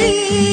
You.